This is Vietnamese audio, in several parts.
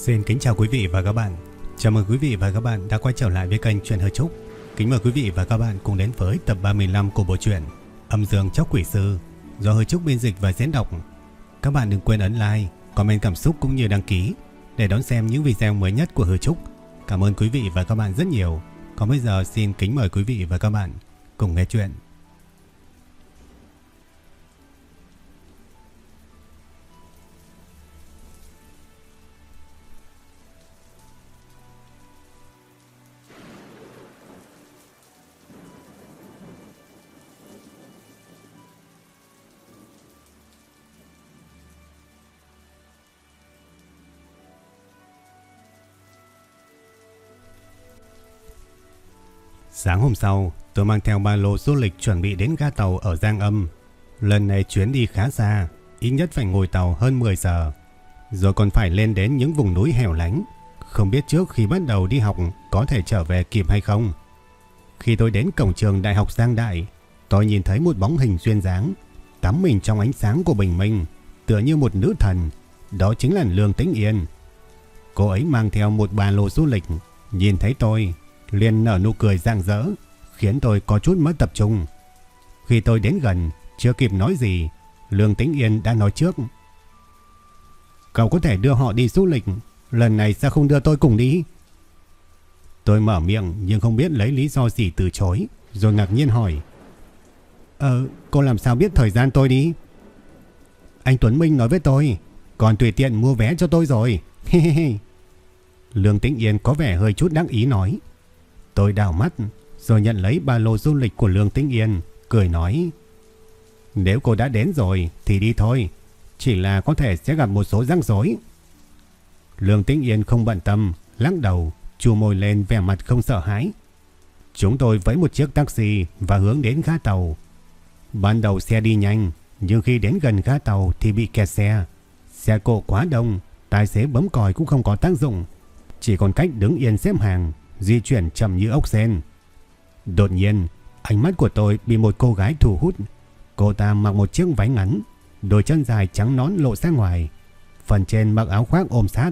Xin kính chào quý vị và các bạn. Chào mừng quý vị và các bạn đã quay trở lại với kênh Truyện Hờ Trúc. Kính mời quý vị và các bạn cùng đến với tập 35 của bộ truyện Âm Dương Chóc Quỷ Sư do Hờ Trúc biên dịch và diễn đọc. Các bạn đừng quên ấn like, comment cảm xúc cũng như đăng ký để đón xem những video mới nhất của Hờ Trúc. Cảm ơn quý vị và các bạn rất nhiều. Còn bây giờ xin kính mời quý vị và các bạn cùng nghe chuyện. Sáng hôm sau, tôi mang theo ba lô du lịch chuẩn bị đến ga tàu ở Giang Âm. Lần này chuyến đi khá xa, ít nhất phải ngồi tàu hơn 10 giờ. Rồi còn phải lên đến những vùng núi hẻo lánh. Không biết trước khi bắt đầu đi học có thể trở về kịp hay không. Khi tôi đến cổng trường Đại học Giang Đại, tôi nhìn thấy một bóng hình duyên dáng, tắm mình trong ánh sáng của bình minh, tựa như một nữ thần. Đó chính là Lương Tĩnh Yên. Cô ấy mang theo một ba lô du lịch, nhìn thấy tôi liền nở nụ cười rạng rỡ, khiến tôi có chút mất tập trung. Khi tôi đến gần, chưa kịp nói gì, Lương Tĩnh Yên đã nói trước. Cậu có thể đưa họ đi du lịch, lần này sao không đưa tôi cùng đi? Tôi mở miệng nhưng không biết lấy lý do gì từ chối, rồi ngạc nhiên hỏi. Ờ, cô làm sao biết thời gian tôi đi? Anh Tuấn Minh nói với tôi, còn tùy tiện mua vé cho tôi rồi. Lương Tĩnh Yên có vẻ hơi chút đắc ý nói. Tôi đào mắt rồi nhận lấy ba lô du lịch của Lương Tĩnh Yên, cười nói. Nếu cô đã đến rồi thì đi thôi, chỉ là có thể sẽ gặp một số rắc rối. Lương Tĩnh Yên không bận tâm, lắc đầu, chua môi lên vẻ mặt không sợ hãi. Chúng tôi với một chiếc taxi và hướng đến ga tàu. Ban đầu xe đi nhanh, nhưng khi đến gần ga tàu thì bị kẹt xe. Xe cộ quá đông, tài xế bấm còi cũng không có tác dụng. Chỉ còn cách đứng yên xếp hàng di chuyển chậm như ốc sen. Đột nhiên, ánh mắt của tôi bị một cô gái thu hút. Cô ta mặc một chiếc váy ngắn, đôi chân dài trắng nón lộ ra ngoài. Phần trên mặc áo khoác ôm sát,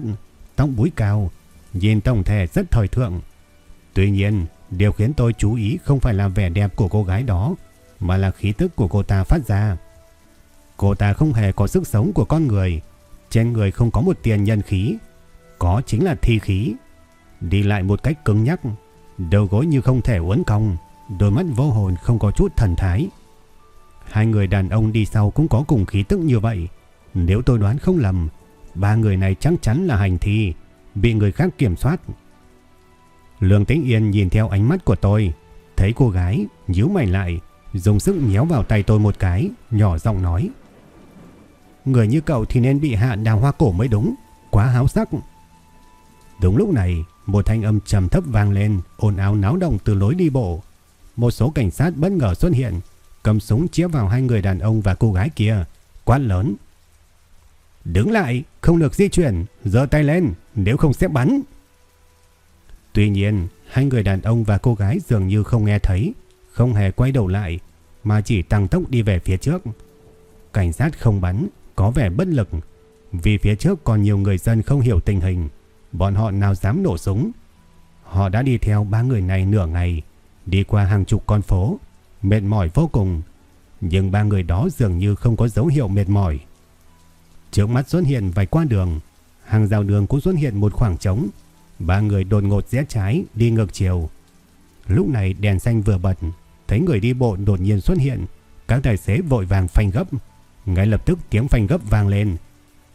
tóc búi cao, nhìn tổng thể rất thời thượng. Tuy nhiên, điều khiến tôi chú ý không phải là vẻ đẹp của cô gái đó, mà là khí tức của cô ta phát ra. Cô ta không hề có sức sống của con người, trên người không có một tiền nhân khí, có chính là thi khí. Đi lại một cách cứng nhắc, đầu gối như không thể uốn cong, đôi mắt vô hồn không có chút thần thái. Hai người đàn ông đi sau cũng có cùng khí tức như vậy. Nếu tôi đoán không lầm, ba người này chắc chắn là hành thi, bị người khác kiểm soát. Lương Tĩnh Yên nhìn theo ánh mắt của tôi, thấy cô gái nhíu mày lại, dùng sức nhéo vào tay tôi một cái, nhỏ giọng nói: "Người như cậu thì nên bị hạ đào hoa cổ mới đúng, quá háo sắc." Đúng lúc này, một thanh âm trầm thấp vang lên, ồn ào náo động từ lối đi bộ. Một số cảnh sát bất ngờ xuất hiện, cầm súng chĩa vào hai người đàn ông và cô gái kia, quát lớn. Đứng lại, không được di chuyển, giơ tay lên, nếu không sẽ bắn. Tuy nhiên, hai người đàn ông và cô gái dường như không nghe thấy, không hề quay đầu lại, mà chỉ tăng tốc đi về phía trước. Cảnh sát không bắn, có vẻ bất lực, vì phía trước còn nhiều người dân không hiểu tình hình bọn họ nào dám nổ súng. Họ đã đi theo ba người này nửa ngày, đi qua hàng chục con phố, mệt mỏi vô cùng. Nhưng ba người đó dường như không có dấu hiệu mệt mỏi. Trước mắt xuất hiện vài qua đường, hàng rào đường cũng xuất hiện một khoảng trống. Ba người đột ngột rẽ trái đi ngược chiều. Lúc này đèn xanh vừa bật, thấy người đi bộ đột nhiên xuất hiện. Các tài xế vội vàng phanh gấp. Ngay lập tức tiếng phanh gấp vang lên.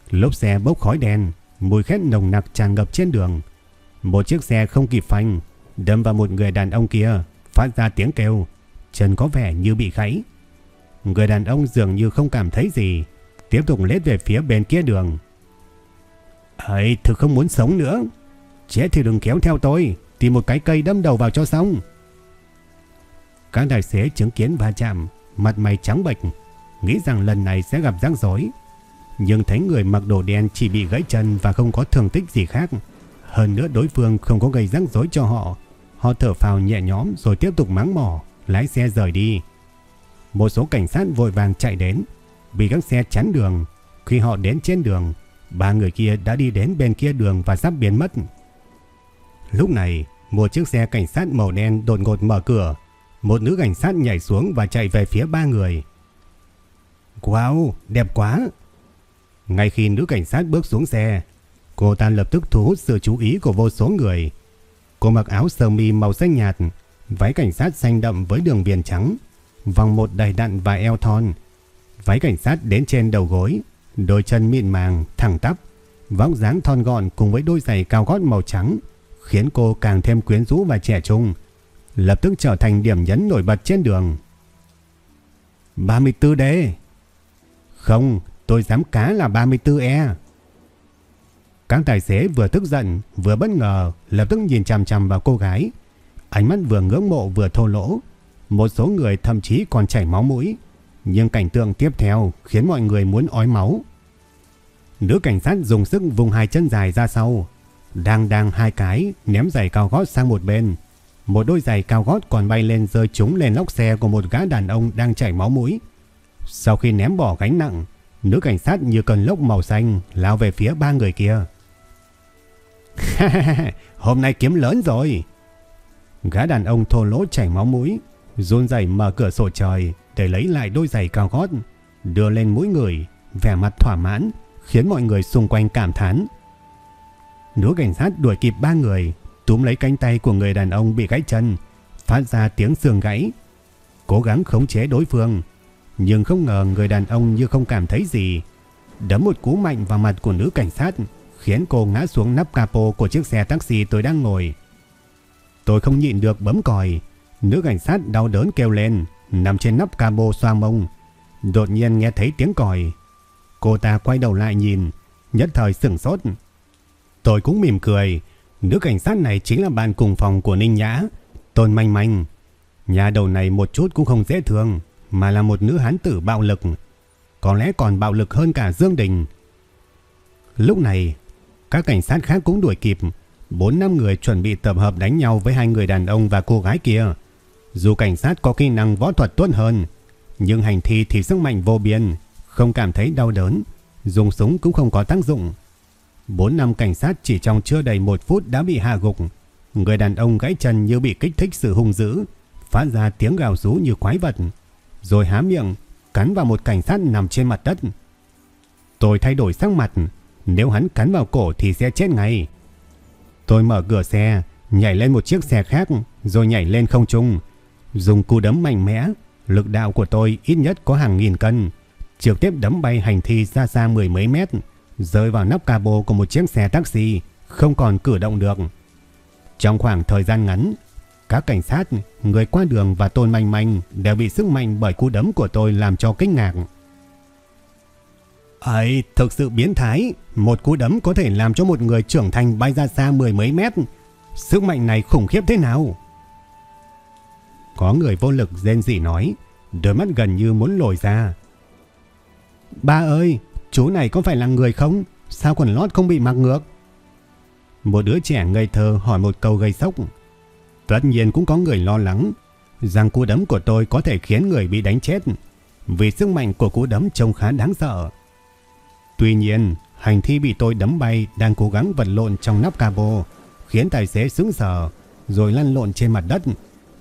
Lốp xe bốc khói đen, mùi khét nồng nặc tràn ngập trên đường. Một chiếc xe không kịp phanh, đâm vào một người đàn ông kia, phát ra tiếng kêu, chân có vẻ như bị gãy. Người đàn ông dường như không cảm thấy gì, tiếp tục lết về phía bên kia đường. Ấy, thực không muốn sống nữa. Chết thì đừng kéo theo tôi, tìm một cái cây đâm đầu vào cho xong. Các tài xế chứng kiến va chạm, mặt mày trắng bệch, nghĩ rằng lần này sẽ gặp rắc rối nhưng thấy người mặc đồ đen chỉ bị gãy chân và không có thương tích gì khác. Hơn nữa đối phương không có gây rắc rối cho họ. Họ thở phào nhẹ nhõm rồi tiếp tục mắng mỏ, lái xe rời đi. Một số cảnh sát vội vàng chạy đến, bị các xe chắn đường. Khi họ đến trên đường, Ba người kia đã đi đến bên kia đường và sắp biến mất. Lúc này, một chiếc xe cảnh sát màu đen đột ngột mở cửa. Một nữ cảnh sát nhảy xuống và chạy về phía ba người. Wow, đẹp quá! Ngay khi nữ cảnh sát bước xuống xe, cô ta lập tức thu hút sự chú ý của vô số người. Cô mặc áo sơ mi màu xanh nhạt, váy cảnh sát xanh đậm với đường viền trắng, vòng một đầy đặn và eo thon. Váy cảnh sát đến trên đầu gối, đôi chân mịn màng, thẳng tắp, vóc dáng thon gọn cùng với đôi giày cao gót màu trắng, khiến cô càng thêm quyến rũ và trẻ trung, lập tức trở thành điểm nhấn nổi bật trên đường. 34D Không, tôi dám cá là 34E. Các tài xế vừa tức giận, vừa bất ngờ, lập tức nhìn chằm chằm vào cô gái. Ánh mắt vừa ngưỡng mộ vừa thô lỗ. Một số người thậm chí còn chảy máu mũi. Nhưng cảnh tượng tiếp theo khiến mọi người muốn ói máu. Nữ cảnh sát dùng sức vùng hai chân dài ra sau. Đang đang hai cái ném giày cao gót sang một bên. Một đôi giày cao gót còn bay lên rơi trúng lên lóc xe của một gã đàn ông đang chảy máu mũi. Sau khi ném bỏ gánh nặng, nữ cảnh sát như cơn lốc màu xanh lao về phía ba người kia. Hôm nay kiếm lớn rồi. Gã đàn ông thô lỗ chảy máu mũi, run rẩy mở cửa sổ trời để lấy lại đôi giày cao gót, đưa lên mũi người, vẻ mặt thỏa mãn, khiến mọi người xung quanh cảm thán. Nữ cảnh sát đuổi kịp ba người, túm lấy cánh tay của người đàn ông bị gãy chân, phát ra tiếng xương gãy, cố gắng khống chế đối phương, nhưng không ngờ người đàn ông như không cảm thấy gì, đấm một cú mạnh vào mặt của nữ cảnh sát, khiến cô ngã xuống nắp capo của chiếc xe taxi tôi đang ngồi. Tôi không nhịn được bấm còi, nữ cảnh sát đau đớn kêu lên, nằm trên nắp capo xoa mông. Đột nhiên nghe thấy tiếng còi. Cô ta quay đầu lại nhìn, nhất thời sửng sốt. Tôi cũng mỉm cười, nữ cảnh sát này chính là bạn cùng phòng của Ninh Nhã, Tôn Manh Manh. Nhà đầu này một chút cũng không dễ thương, mà là một nữ hán tử bạo lực. Có lẽ còn bạo lực hơn cả Dương Đình. Lúc này, các cảnh sát khác cũng đuổi kịp. Bốn năm người chuẩn bị tập hợp đánh nhau với hai người đàn ông và cô gái kia. Dù cảnh sát có kỹ năng võ thuật tốt hơn, nhưng hành thi thì sức mạnh vô biên, không cảm thấy đau đớn, dùng súng cũng không có tác dụng. Bốn năm cảnh sát chỉ trong chưa đầy một phút đã bị hạ gục. Người đàn ông gãy chân như bị kích thích sự hung dữ, phát ra tiếng gào rú như quái vật, rồi há miệng, cắn vào một cảnh sát nằm trên mặt đất. Tôi thay đổi sắc mặt, nếu hắn cắn vào cổ thì sẽ chết ngay. Tôi mở cửa xe, nhảy lên một chiếc xe khác, rồi nhảy lên không trung. Dùng cú đấm mạnh mẽ, lực đạo của tôi ít nhất có hàng nghìn cân. Trực tiếp đấm bay hành thi xa xa mười mấy mét, rơi vào nắp cabo của một chiếc xe taxi, không còn cử động được. Trong khoảng thời gian ngắn, các cảnh sát, người qua đường và tôn manh manh đều bị sức mạnh bởi cú đấm của tôi làm cho kinh ngạc. Ấy, thực sự biến thái. Một cú đấm có thể làm cho một người trưởng thành bay ra xa mười mấy mét. Sức mạnh này khủng khiếp thế nào? Có người vô lực rên rỉ nói, đôi mắt gần như muốn lồi ra. Ba ơi, chú này có phải là người không? Sao quần lót không bị mặc ngược? Một đứa trẻ ngây thơ hỏi một câu gây sốc. Tất nhiên cũng có người lo lắng rằng cú đấm của tôi có thể khiến người bị đánh chết. Vì sức mạnh của cú đấm trông khá đáng sợ. Tuy nhiên, hành thi bị tôi đấm bay đang cố gắng vật lộn trong nắp cabo, khiến tài xế sững sờ, rồi lăn lộn trên mặt đất,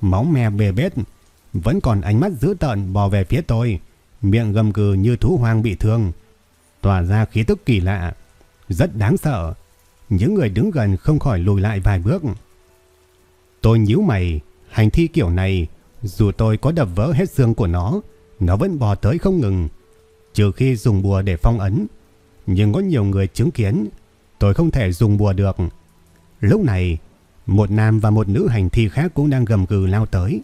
máu me bề bết, vẫn còn ánh mắt dữ tợn bò về phía tôi, miệng gầm gừ như thú hoang bị thương, tỏa ra khí tức kỳ lạ, rất đáng sợ. Những người đứng gần không khỏi lùi lại vài bước. Tôi nhíu mày, hành thi kiểu này, dù tôi có đập vỡ hết xương của nó, nó vẫn bò tới không ngừng, trừ khi dùng bùa để phong ấn nhưng có nhiều người chứng kiến, tôi không thể dùng bùa được. Lúc này, một nam và một nữ hành thi khác cũng đang gầm gừ lao tới.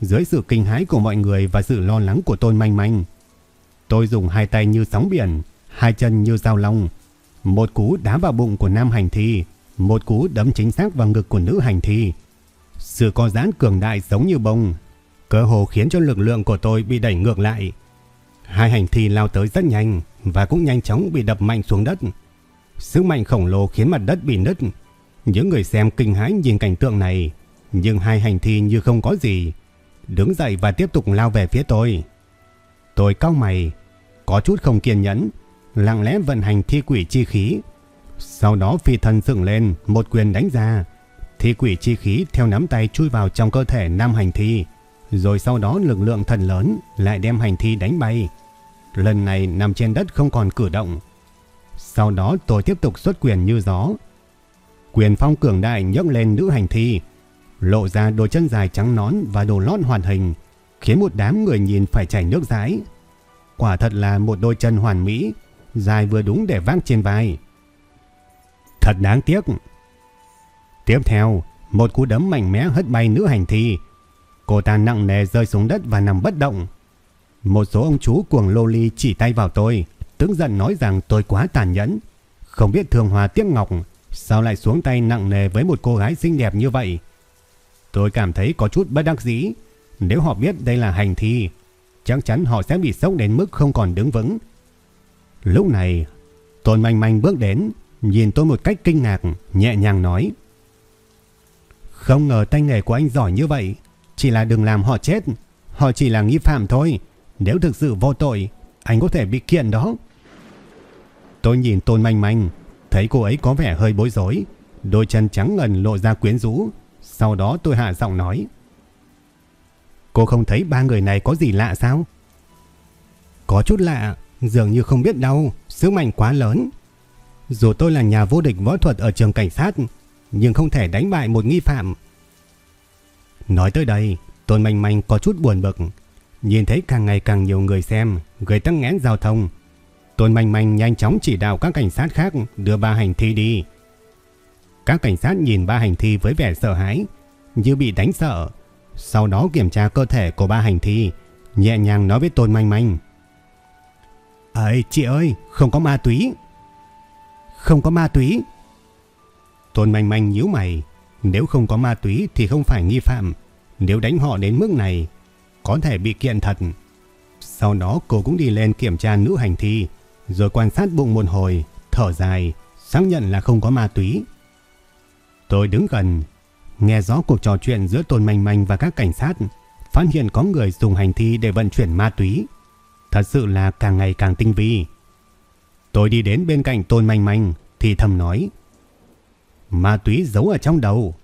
Dưới sự kinh hãi của mọi người và sự lo lắng của tôi Manh Manh, tôi dùng hai tay như sóng biển, hai chân như dao long. Một cú đá vào bụng của nam hành thi, một cú đấm chính xác vào ngực của nữ hành thi. Sự co giãn cường đại giống như bông, cơ hồ khiến cho lực lượng của tôi bị đẩy ngược lại. Hai hành thi lao tới rất nhanh, và cũng nhanh chóng bị đập mạnh xuống đất. Sức mạnh khổng lồ khiến mặt đất bị nứt. Những người xem kinh hãi nhìn cảnh tượng này, nhưng hai hành thi như không có gì, đứng dậy và tiếp tục lao về phía tôi. Tôi cau mày, có chút không kiên nhẫn, lặng lẽ vận hành thi quỷ chi khí. Sau đó phi thân dựng lên, một quyền đánh ra. Thi quỷ chi khí theo nắm tay chui vào trong cơ thể nam hành thi. Rồi sau đó lực lượng thần lớn lại đem hành thi đánh bay. Lần này nằm trên đất không còn cử động. Sau đó tôi tiếp tục xuất quyền như gió. Quyền phong cường đại nhấc lên nữ hành thi. Lộ ra đôi chân dài trắng nón và đồ lót hoàn hình. Khiến một đám người nhìn phải chảy nước rãi. Quả thật là một đôi chân hoàn mỹ. Dài vừa đúng để vác trên vai. Thật đáng tiếc. Tiếp theo, một cú đấm mạnh mẽ hất bay nữ hành thi. Cô ta nặng nề rơi xuống đất và nằm bất động. Một số ông chú cuồng lô ly chỉ tay vào tôi, tức giận nói rằng tôi quá tàn nhẫn. Không biết thường hòa tiếc ngọc, sao lại xuống tay nặng nề với một cô gái xinh đẹp như vậy. Tôi cảm thấy có chút bất đắc dĩ. Nếu họ biết đây là hành thi, chắc chắn họ sẽ bị sốc đến mức không còn đứng vững. Lúc này, Tôn Manh Manh bước đến, nhìn tôi một cách kinh ngạc, nhẹ nhàng nói. Không ngờ tay nghề của anh giỏi như vậy, chỉ là đừng làm họ chết, họ chỉ là nghi phạm thôi. Nếu thực sự vô tội, anh có thể bị kiện đó. Tôi nhìn Tôn Manh Manh, thấy cô ấy có vẻ hơi bối rối, đôi chân trắng ngần lộ ra quyến rũ. Sau đó tôi hạ giọng nói. Cô không thấy ba người này có gì lạ sao? Có chút lạ, dường như không biết đâu, sức mạnh quá lớn. Dù tôi là nhà vô địch võ thuật ở trường cảnh sát, nhưng không thể đánh bại một nghi phạm. Nói tới đây, Tôn Manh Manh có chút buồn bực. Nhìn thấy càng ngày càng nhiều người xem, gây tắc nghẽn giao thông. Tôn Manh Manh nhanh chóng chỉ đạo các cảnh sát khác đưa ba hành thi đi. Các cảnh sát nhìn ba hành thi với vẻ sợ hãi, như bị đánh sợ. Sau đó kiểm tra cơ thể của ba hành thi, nhẹ nhàng nói với Tôn Manh Manh. Ơi chị ơi, không có ma túy. Không có ma túy. Tôn Manh Manh nhíu mày, nếu không có ma túy thì không phải nghi phạm. Nếu đánh họ đến mức này, có thể bị kiện thật. Sau đó cô cũng đi lên kiểm tra nữ hành thi, rồi quan sát bụng một hồi, thở dài, xác nhận là không có ma túy. Tôi đứng gần, nghe rõ cuộc trò chuyện giữa Tôn Manh Manh và các cảnh sát, phát hiện có người dùng hành thi để vận chuyển ma túy. Thật sự là càng ngày càng tinh vi. Tôi đi đến bên cạnh Tôn Manh Manh thì thầm nói Ma túy giấu ở trong đầu.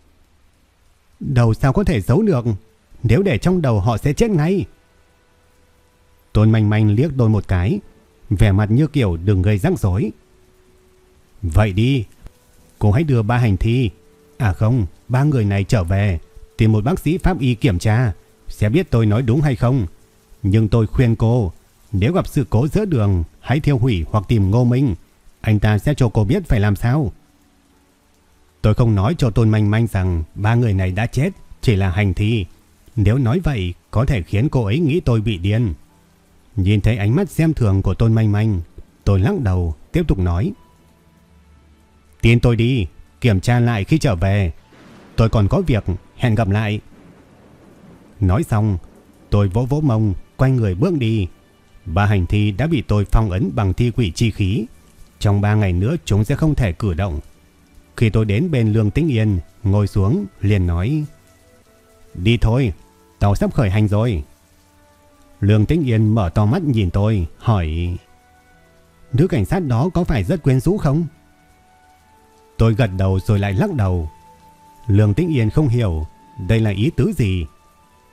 Đầu sao có thể giấu được? Nếu để trong đầu họ sẽ chết ngay. Tôn Manh Manh liếc tôi một cái, vẻ mặt như kiểu đừng gây rắc rối. Vậy đi, cô hãy đưa ba hành thi. À không, ba người này trở về, tìm một bác sĩ pháp y kiểm tra, sẽ biết tôi nói đúng hay không. Nhưng tôi khuyên cô, nếu gặp sự cố giữa đường, hãy thiêu hủy hoặc tìm Ngô Minh. Anh ta sẽ cho cô biết phải làm sao. Tôi không nói cho Tôn Manh Manh rằng ba người này đã chết, chỉ là hành thi. Nếu nói vậy, có thể khiến cô ấy nghĩ tôi bị điên. Nhìn thấy ánh mắt xem thường của Tôn Manh Manh, tôi lắc đầu, tiếp tục nói. Tin tôi đi, kiểm tra lại khi trở về. Tôi còn có việc, hẹn gặp lại. Nói xong, tôi vỗ vỗ mông, quay người bước đi. Ba hành thi đã bị tôi phong ấn bằng thi quỷ chi khí. Trong ba ngày nữa chúng sẽ không thể cử động. Khi tôi đến bên Lương Tĩnh Yên, ngồi xuống, liền nói. Đi thôi, tàu sắp khởi hành rồi. Lương Tĩnh Yên mở to mắt nhìn tôi, hỏi. Nữ cảnh sát đó có phải rất quyến rũ không? Tôi gật đầu rồi lại lắc đầu. Lương Tĩnh Yên không hiểu đây là ý tứ gì.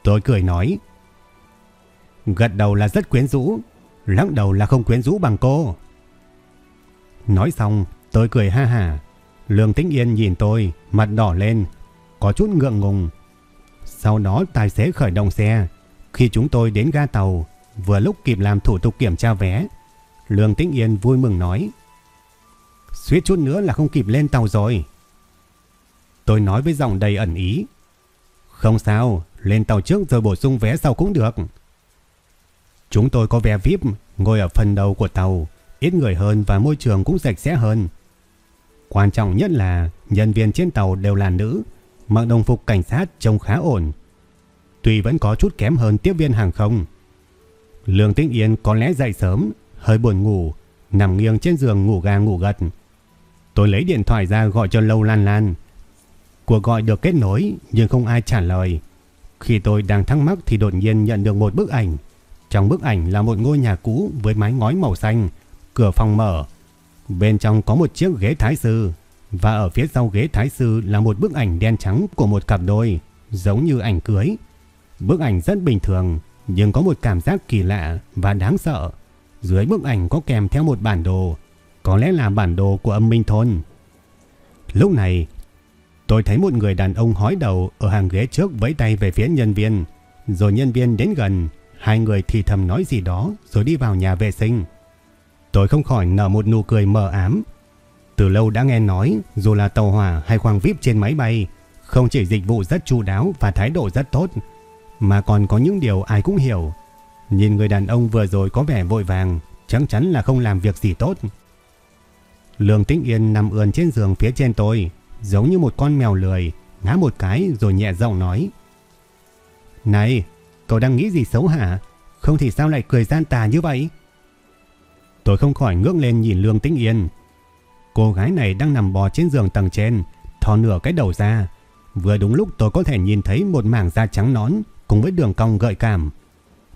Tôi cười nói. Gật đầu là rất quyến rũ, lắc đầu là không quyến rũ bằng cô. Nói xong, tôi cười ha hà. Lương Tĩnh Yên nhìn tôi, mặt đỏ lên, có chút ngượng ngùng. Sau đó tài xế khởi động xe. Khi chúng tôi đến ga tàu, vừa lúc kịp làm thủ tục kiểm tra vé, Lương Tĩnh Yên vui mừng nói. Suýt chút nữa là không kịp lên tàu rồi. Tôi nói với giọng đầy ẩn ý. Không sao, lên tàu trước rồi bổ sung vé sau cũng được. Chúng tôi có vé VIP, ngồi ở phần đầu của tàu, ít người hơn và môi trường cũng sạch sẽ hơn. Quan trọng nhất là nhân viên trên tàu đều là nữ, mặc đồng phục cảnh sát trông khá ổn. Tuy vẫn có chút kém hơn tiếp viên hàng không. Lương Tĩnh Yên có lẽ dậy sớm, hơi buồn ngủ, nằm nghiêng trên giường ngủ gà ngủ gật. Tôi lấy điện thoại ra gọi cho Lâu Lan Lan. Cuộc gọi được kết nối nhưng không ai trả lời. Khi tôi đang thắc mắc thì đột nhiên nhận được một bức ảnh. Trong bức ảnh là một ngôi nhà cũ với mái ngói màu xanh, cửa phòng mở. Bên trong có một chiếc ghế thái sư và ở phía sau ghế thái sư là một bức ảnh đen trắng của một cặp đôi, giống như ảnh cưới. Bức ảnh rất bình thường, nhưng có một cảm giác kỳ lạ và đáng sợ. Dưới bức ảnh có kèm theo một bản đồ, có lẽ là bản đồ của âm minh thôn. Lúc này, tôi thấy một người đàn ông hói đầu ở hàng ghế trước vẫy tay về phía nhân viên, rồi nhân viên đến gần, hai người thì thầm nói gì đó rồi đi vào nhà vệ sinh. Tôi không khỏi nở một nụ cười mờ ám. Từ lâu đã nghe nói, dù là tàu hỏa hay khoang VIP trên máy bay, không chỉ dịch vụ rất chu đáo và thái độ rất tốt, mà còn có những điều ai cũng hiểu. Nhìn người đàn ông vừa rồi có vẻ vội vàng, chắc chắn là không làm việc gì tốt. Lương Tĩnh Yên nằm ườn trên giường phía trên tôi, giống như một con mèo lười, ngã một cái rồi nhẹ giọng nói. Này, cậu đang nghĩ gì xấu hả? Không thì sao lại cười gian tà như vậy? Tôi không khỏi ngước lên nhìn Lương Tĩnh Yên. Cô gái này đang nằm bò trên giường tầng trên, thò nửa cái đầu ra. Vừa đúng lúc tôi có thể nhìn thấy một mảng da trắng nón cùng với đường cong gợi cảm.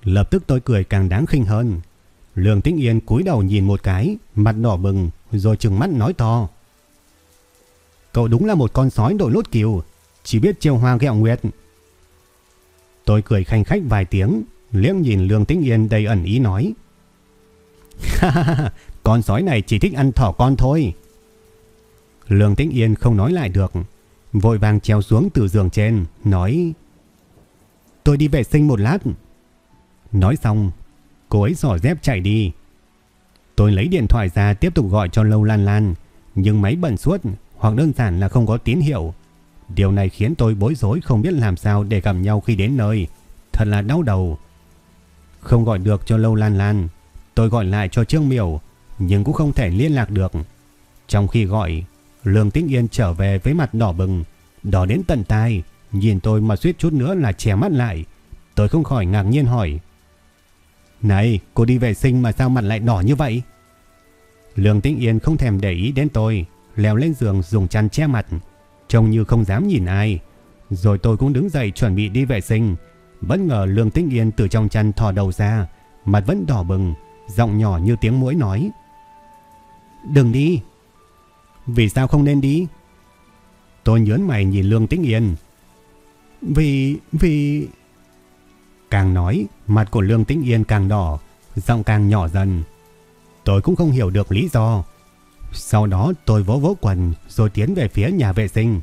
Lập tức tôi cười càng đáng khinh hơn. Lương Tĩnh Yên cúi đầu nhìn một cái, mặt đỏ bừng, rồi trừng mắt nói to. Cậu đúng là một con sói đội lốt kiều, chỉ biết trêu hoa ghẹo nguyệt. Tôi cười khanh khách vài tiếng, liếc nhìn Lương Tĩnh Yên đầy ẩn ý nói. con sói này chỉ thích ăn thỏ con thôi. Lương Tĩnh Yên không nói lại được, vội vàng treo xuống từ giường trên, nói Tôi đi vệ sinh một lát. Nói xong, cô ấy giỏ dép chạy đi. Tôi lấy điện thoại ra tiếp tục gọi cho Lâu Lan Lan, nhưng máy bận suốt hoặc đơn giản là không có tín hiệu. Điều này khiến tôi bối rối không biết làm sao để gặp nhau khi đến nơi. Thật là đau đầu. Không gọi được cho Lâu Lan Lan, tôi gọi lại cho Trương Miểu, nhưng cũng không thể liên lạc được. Trong khi gọi, Lương Tĩnh Yên trở về với mặt đỏ bừng, đỏ đến tận tai, nhìn tôi mà suýt chút nữa là che mắt lại. Tôi không khỏi ngạc nhiên hỏi. Này, cô đi vệ sinh mà sao mặt lại đỏ như vậy? Lương Tĩnh Yên không thèm để ý đến tôi, leo lên giường dùng chăn che mặt, trông như không dám nhìn ai. Rồi tôi cũng đứng dậy chuẩn bị đi vệ sinh. Bất ngờ Lương Tĩnh Yên từ trong chăn thò đầu ra, mặt vẫn đỏ bừng, giọng nhỏ như tiếng mũi nói. Đừng đi. Vì sao không nên đi? Tôi nhớn mày nhìn Lương Tĩnh Yên. Vì... vì... Càng nói, mặt của Lương Tĩnh Yên càng đỏ, giọng càng nhỏ dần. Tôi cũng không hiểu được lý do. Sau đó tôi vỗ vỗ quần rồi tiến về phía nhà vệ sinh.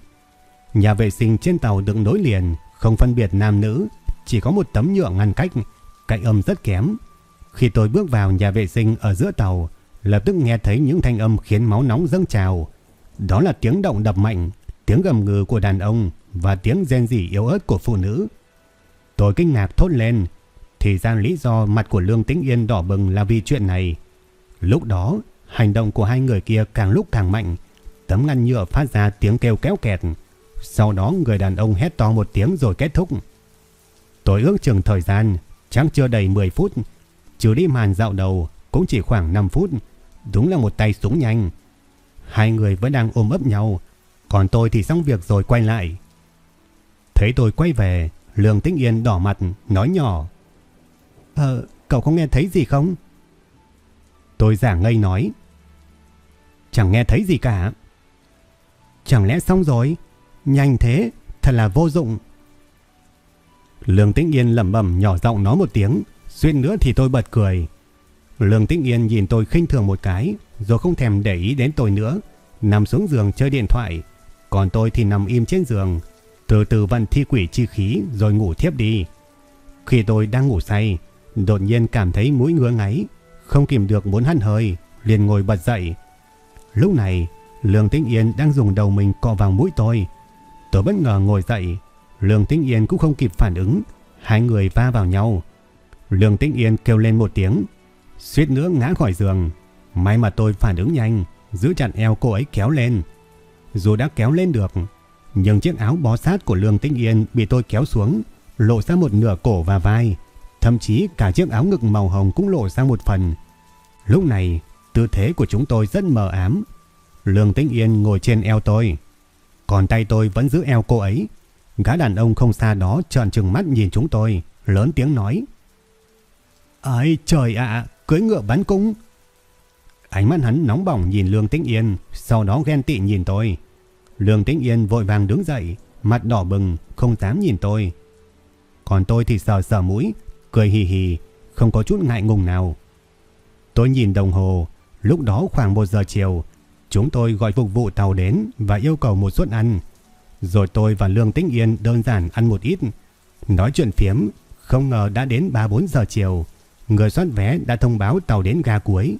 Nhà vệ sinh trên tàu được nối liền, không phân biệt nam nữ, chỉ có một tấm nhựa ngăn cách, cạnh âm rất kém. Khi tôi bước vào nhà vệ sinh ở giữa tàu, lập tức nghe thấy những thanh âm khiến máu nóng dâng trào. Đó là tiếng động đập mạnh, tiếng gầm ngừ của đàn ông và tiếng rên rỉ yếu ớt của phụ nữ. Tôi kinh ngạc thốt lên, thì ra lý do mặt của Lương Tĩnh Yên đỏ bừng là vì chuyện này. Lúc đó, hành động của hai người kia càng lúc càng mạnh, tấm ngăn nhựa phát ra tiếng kêu kéo kẹt. Sau đó người đàn ông hét to một tiếng rồi kết thúc. Tôi ước chừng thời gian, chẳng chưa đầy 10 phút, trừ đi màn dạo đầu cũng chỉ khoảng 5 phút, đúng là một tay súng nhanh. Hai người vẫn đang ôm ấp nhau, còn tôi thì xong việc rồi quay lại. Thấy tôi quay về, Lương Tĩnh Yên đỏ mặt, nói nhỏ. Ờ, cậu có nghe thấy gì không? Tôi giả ngây nói. Chẳng nghe thấy gì cả. Chẳng lẽ xong rồi? Nhanh thế, thật là vô dụng. Lương Tĩnh Yên lẩm bẩm nhỏ giọng nói một tiếng, suýt nữa thì tôi bật cười. Lương Tĩnh Yên nhìn tôi khinh thường một cái, rồi không thèm để ý đến tôi nữa, nằm xuống giường chơi điện thoại. Còn tôi thì nằm im trên giường, từ từ vận thi quỷ chi khí rồi ngủ thiếp đi. Khi tôi đang ngủ say, đột nhiên cảm thấy mũi ngứa ngáy, không kìm được muốn hắt hơi, liền ngồi bật dậy. Lúc này, Lương Tĩnh Yên đang dùng đầu mình cọ vào mũi tôi. Tôi bất ngờ ngồi dậy, Lương Tĩnh Yên cũng không kịp phản ứng, hai người va vào nhau. Lương Tĩnh Yên kêu lên một tiếng, suýt nữa ngã khỏi giường. May mà tôi phản ứng nhanh, giữ chặt eo cô ấy kéo lên. Dù đã kéo lên được, nhưng chiếc áo bó sát của Lương Tĩnh Yên bị tôi kéo xuống, lộ ra một nửa cổ và vai. Thậm chí cả chiếc áo ngực màu hồng cũng lộ ra một phần. Lúc này, tư thế của chúng tôi rất mờ ám. Lương Tĩnh Yên ngồi trên eo tôi. Còn tay tôi vẫn giữ eo cô ấy. Gã đàn ông không xa đó tròn trừng mắt nhìn chúng tôi, lớn tiếng nói. Ây trời ạ, cưới ngựa bắn cung. Ánh mắt hắn nóng bỏng nhìn Lương Tĩnh Yên, sau đó ghen tị nhìn tôi. Lương Tĩnh Yên vội vàng đứng dậy, mặt đỏ bừng, không dám nhìn tôi. Còn tôi thì sờ sờ mũi, cười hì hì, không có chút ngại ngùng nào. Tôi nhìn đồng hồ, lúc đó khoảng 1 giờ chiều, chúng tôi gọi phục vụ tàu đến và yêu cầu một suất ăn. Rồi tôi và Lương Tĩnh Yên đơn giản ăn một ít, nói chuyện phiếm, không ngờ đã đến 3-4 giờ chiều. Người soát vé đã thông báo tàu đến ga cuối.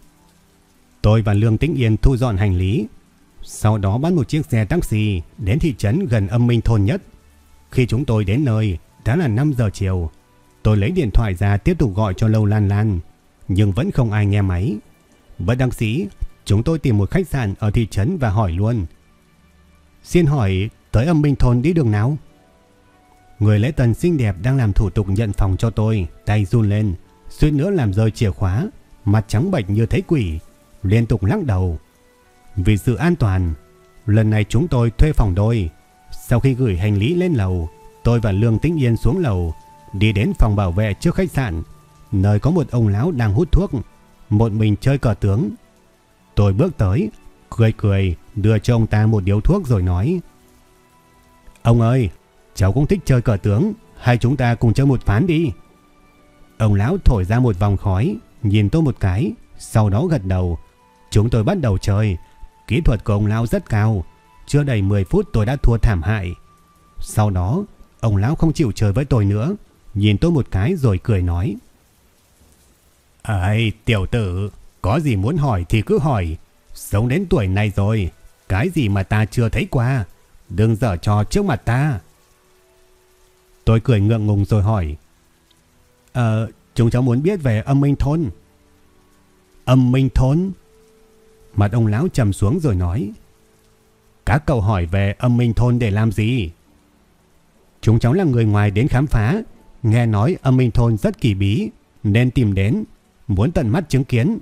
Tôi và Lương Tĩnh Yên thu dọn hành lý, sau đó bắt một chiếc xe taxi đến thị trấn gần âm minh thôn nhất. Khi chúng tôi đến nơi, đã là 5 giờ chiều. Tôi lấy điện thoại ra tiếp tục gọi cho Lâu Lan Lan, nhưng vẫn không ai nghe máy. Bất đăng sĩ, chúng tôi tìm một khách sạn ở thị trấn và hỏi luôn. Xin hỏi tới âm minh thôn đi đường nào? Người lễ tân xinh đẹp đang làm thủ tục nhận phòng cho tôi, tay run lên, suýt nữa làm rơi chìa khóa, mặt trắng bệch như thấy quỷ, liên tục lắc đầu. Vì sự an toàn, lần này chúng tôi thuê phòng đôi. Sau khi gửi hành lý lên lầu, tôi và Lương Tĩnh Yên xuống lầu, đi đến phòng bảo vệ trước khách sạn, nơi có một ông lão đang hút thuốc, một mình chơi cờ tướng. Tôi bước tới, cười cười, đưa cho ông ta một điếu thuốc rồi nói. Ông ơi, cháu cũng thích chơi cờ tướng, hay chúng ta cùng chơi một ván đi. Ông lão thổi ra một vòng khói, nhìn tôi một cái, sau đó gật đầu. Chúng tôi bắt đầu chơi, Kỹ thuật của ông Lão rất cao. Chưa đầy 10 phút tôi đã thua thảm hại. Sau đó, ông Lão không chịu chơi với tôi nữa. Nhìn tôi một cái rồi cười nói. Ây, tiểu tử, có gì muốn hỏi thì cứ hỏi. Sống đến tuổi này rồi, cái gì mà ta chưa thấy qua. Đừng dở trò trước mặt ta. Tôi cười ngượng ngùng rồi hỏi. Ờ, chúng cháu muốn biết về âm minh thôn. Âm minh thôn? Mặt ông lão trầm xuống rồi nói. Các cậu hỏi về âm minh thôn để làm gì? Chúng cháu là người ngoài đến khám phá. Nghe nói âm minh thôn rất kỳ bí. Nên tìm đến. Muốn tận mắt chứng kiến.